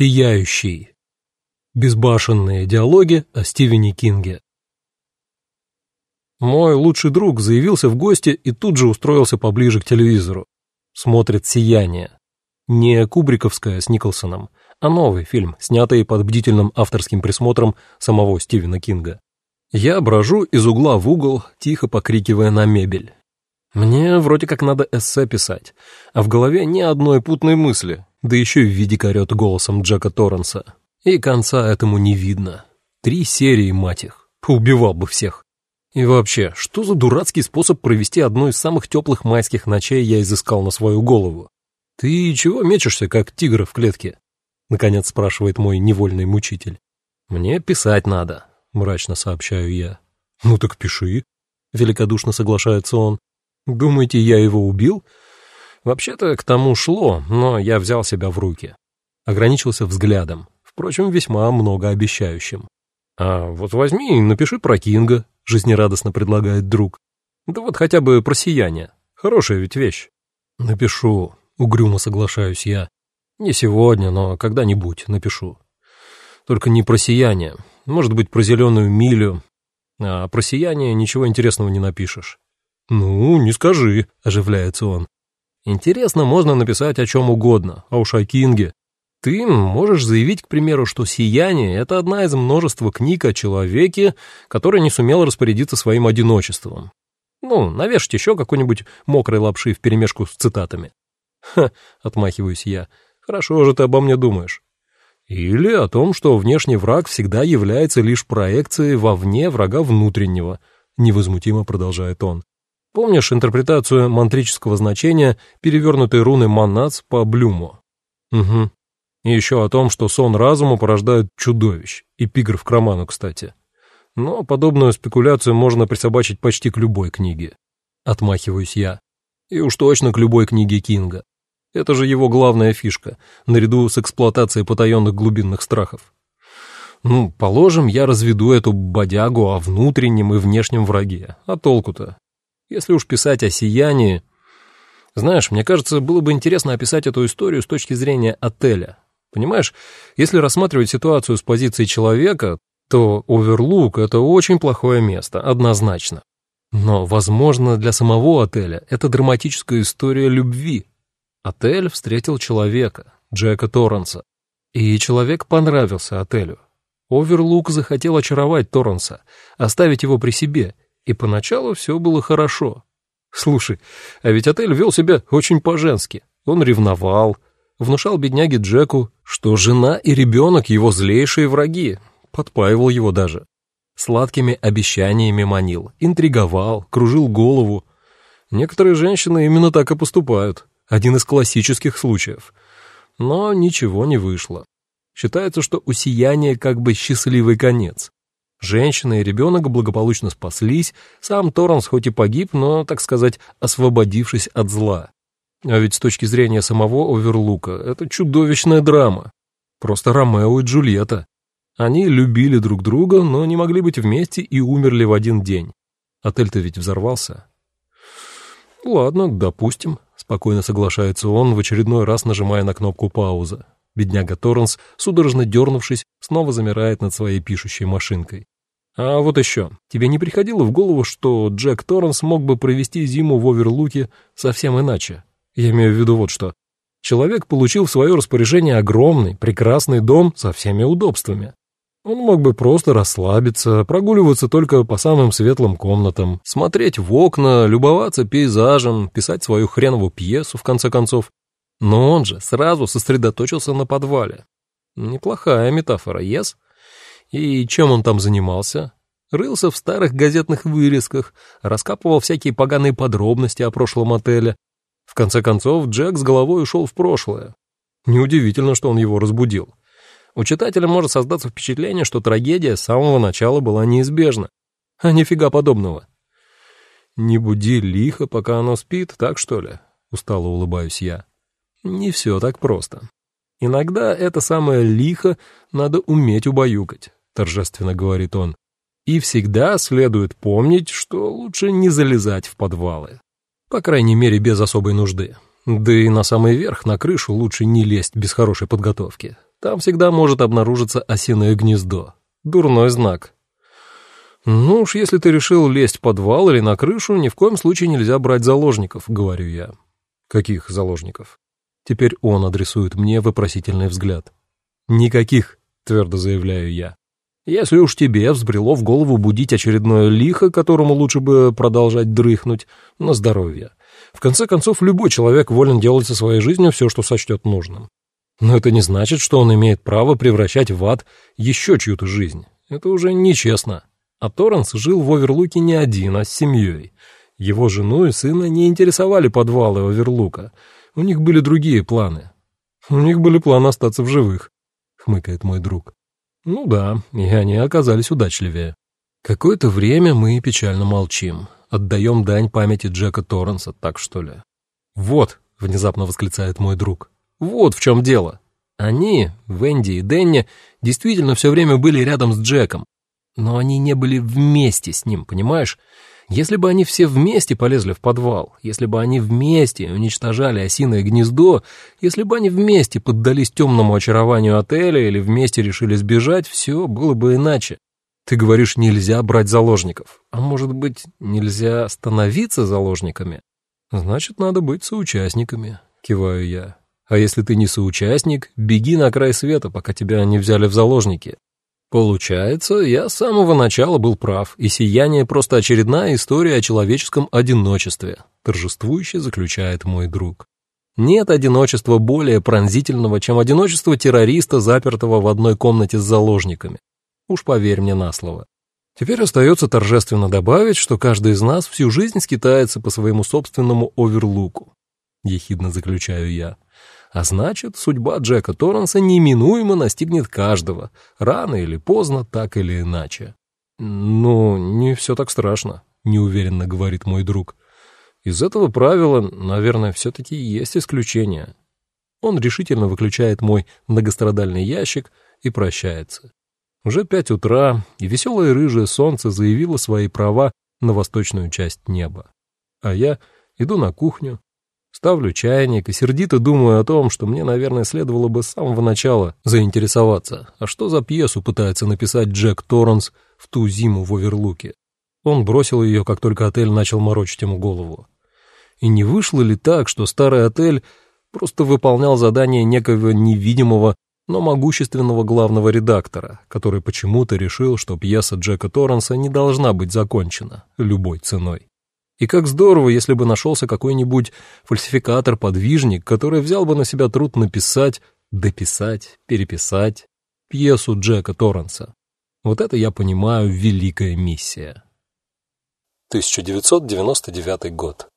Сияющий. Безбашенные диалоги о Стивене Кинге. Мой лучший друг заявился в гости и тут же устроился поближе к телевизору. Смотрит «Сияние». Не Кубриковская с Николсоном, а новый фильм, снятый под бдительным авторским присмотром самого Стивена Кинга. Я брожу из угла в угол, тихо покрикивая на мебель. Мне вроде как надо эссе писать, а в голове ни одной путной мысли, да еще и в виде орет голосом Джека Торренса. И конца этому не видно. Три серии, мать их. Поубивал бы всех. И вообще, что за дурацкий способ провести одну из самых теплых майских ночей я изыскал на свою голову? Ты чего мечешься, как тигр в клетке? Наконец спрашивает мой невольный мучитель. Мне писать надо, мрачно сообщаю я. Ну так пиши, великодушно соглашается он. Думаете, я его убил? Вообще-то к тому шло, но я взял себя в руки. Ограничился взглядом, впрочем, весьма многообещающим. «А вот возьми и напиши про Кинга», — жизнерадостно предлагает друг. «Да вот хотя бы про сияние. Хорошая ведь вещь». «Напишу», — угрюмо соглашаюсь я. «Не сегодня, но когда-нибудь напишу. Только не про сияние. Может быть, про зеленую милю. А про сияние ничего интересного не напишешь. «Ну, не скажи», — оживляется он. «Интересно можно написать о чем угодно, а уж о Кинге. Ты можешь заявить, к примеру, что «Сияние» — это одна из множества книг о человеке, который не сумел распорядиться своим одиночеством. Ну, навешать еще какой-нибудь мокрой лапши вперемешку с цитатами. «Ха», — отмахиваюсь я, — «хорошо же ты обо мне думаешь». Или о том, что внешний враг всегда является лишь проекцией вовне врага внутреннего, невозмутимо продолжает он. Помнишь интерпретацию мантрического значения перевернутой руны Манац по Блюму? Угу. И еще о том, что сон разума порождает чудовищ. Эпиграф к роману, кстати. Но подобную спекуляцию можно присобачить почти к любой книге. Отмахиваюсь я. И уж точно к любой книге Кинга. Это же его главная фишка, наряду с эксплуатацией потаенных глубинных страхов. Ну, положим, я разведу эту бодягу о внутреннем и внешнем враге. А толку-то? Если уж писать о сиянии... Знаешь, мне кажется, было бы интересно описать эту историю с точки зрения отеля. Понимаешь, если рассматривать ситуацию с позиции человека, то Оверлук — это очень плохое место, однозначно. Но, возможно, для самого отеля это драматическая история любви. Отель встретил человека, Джека Торренса. И человек понравился отелю. Оверлук захотел очаровать Торренса, оставить его при себе — и поначалу все было хорошо. Слушай, а ведь отель вел себя очень по-женски. Он ревновал, внушал бедняге Джеку, что жена и ребенок его злейшие враги, подпаивал его даже. Сладкими обещаниями манил, интриговал, кружил голову. Некоторые женщины именно так и поступают. Один из классических случаев. Но ничего не вышло. Считается, что у сияния как бы счастливый конец. Женщина и ребенок благополучно спаслись, сам Торренс хоть и погиб, но, так сказать, освободившись от зла. А ведь с точки зрения самого Оверлука это чудовищная драма. Просто Ромео и Джульетта. Они любили друг друга, но не могли быть вместе и умерли в один день. Отель-то ведь взорвался. «Ладно, допустим», — спокойно соглашается он, в очередной раз нажимая на кнопку «пауза». Бедняга Торренс, судорожно дернувшись, снова замирает над своей пишущей машинкой. А вот еще, тебе не приходило в голову, что Джек Торренс мог бы провести зиму в Оверлуке совсем иначе? Я имею в виду вот что. Человек получил в свое распоряжение огромный, прекрасный дом со всеми удобствами. Он мог бы просто расслабиться, прогуливаться только по самым светлым комнатам, смотреть в окна, любоваться пейзажем, писать свою хреновую пьесу, в конце концов. Но он же сразу сосредоточился на подвале. Неплохая метафора, ес? Yes? И чем он там занимался? Рылся в старых газетных вырезках, раскапывал всякие поганые подробности о прошлом отеле. В конце концов, Джек с головой ушел в прошлое. Неудивительно, что он его разбудил. У читателя может создаться впечатление, что трагедия с самого начала была неизбежна. А нифига подобного. «Не буди лихо, пока оно спит, так что ли?» — устало улыбаюсь я. «Не все так просто. Иногда это самое лихо надо уметь убаюкать. — торжественно говорит он. «И всегда следует помнить, что лучше не залезать в подвалы. По крайней мере, без особой нужды. Да и на самый верх, на крышу, лучше не лезть без хорошей подготовки. там всегда может обнаружиться осиное гнездо. Дурной знак. «Ну уж, если ты решил лезть в подвал или на крышу, ни в коем случае нельзя брать заложников», — говорю я. «Каких заложников?» Теперь он адресует мне вопросительный взгляд. «Никаких», — твердо заявляю я. «Если уж тебе взбрело в голову будить очередное лихо, которому лучше бы продолжать дрыхнуть, на здоровье. В конце концов, любой человек волен делать со своей жизнью все, что сочтет нужным. Но это не значит, что он имеет право превращать в ад еще чью-то жизнь. Это уже нечестно. А Торренс жил в Оверлуке не один, а с семьей. Его жену и сына не интересовали подвалы Оверлука. У них были другие планы. У них были планы остаться в живых, хмыкает мой друг. Ну да, и они оказались удачливее. Какое-то время мы печально молчим. Отдаем дань памяти Джека Торренса, так что ли. Вот, внезапно восклицает мой друг. Вот в чем дело. Они, Венди и Дэнни, действительно все время были рядом с Джеком. Но они не были вместе с ним, понимаешь? Если бы они все вместе полезли в подвал, если бы они вместе уничтожали осиное гнездо, если бы они вместе поддались темному очарованию отеля или вместе решили сбежать, все было бы иначе. Ты говоришь, нельзя брать заложников. А может быть, нельзя становиться заложниками? Значит, надо быть соучастниками, киваю я. А если ты не соучастник, беги на край света, пока тебя не взяли в заложники. Получается, я с самого начала был прав, и сияние просто очередная история о человеческом одиночестве, торжествующе заключает мой друг. Нет одиночества более пронзительного, чем одиночество террориста, запертого в одной комнате с заложниками. Уж поверь мне на слово. Теперь остается торжественно добавить, что каждый из нас всю жизнь скитается по своему собственному оверлуку. Ехидно заключаю я. А значит, судьба Джека Торренса неминуемо настигнет каждого, рано или поздно, так или иначе. «Ну, не все так страшно», — неуверенно говорит мой друг. «Из этого правила, наверное, все-таки есть исключение». Он решительно выключает мой многострадальный ящик и прощается. Уже пять утра, и веселое рыжее солнце заявило свои права на восточную часть неба. А я иду на кухню, Ставлю чайник и сердито думаю о том, что мне, наверное, следовало бы с самого начала заинтересоваться, а что за пьесу пытается написать Джек Торренс в ту зиму в Оверлуке. Он бросил ее, как только отель начал морочить ему голову. И не вышло ли так, что старый отель просто выполнял задание некого невидимого, но могущественного главного редактора, который почему-то решил, что пьеса Джека Торренса не должна быть закончена любой ценой. И как здорово, если бы нашелся какой-нибудь фальсификатор-подвижник, который взял бы на себя труд написать, дописать, переписать пьесу Джека Торренса. Вот это, я понимаю, великая миссия. 1999 год.